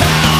sound.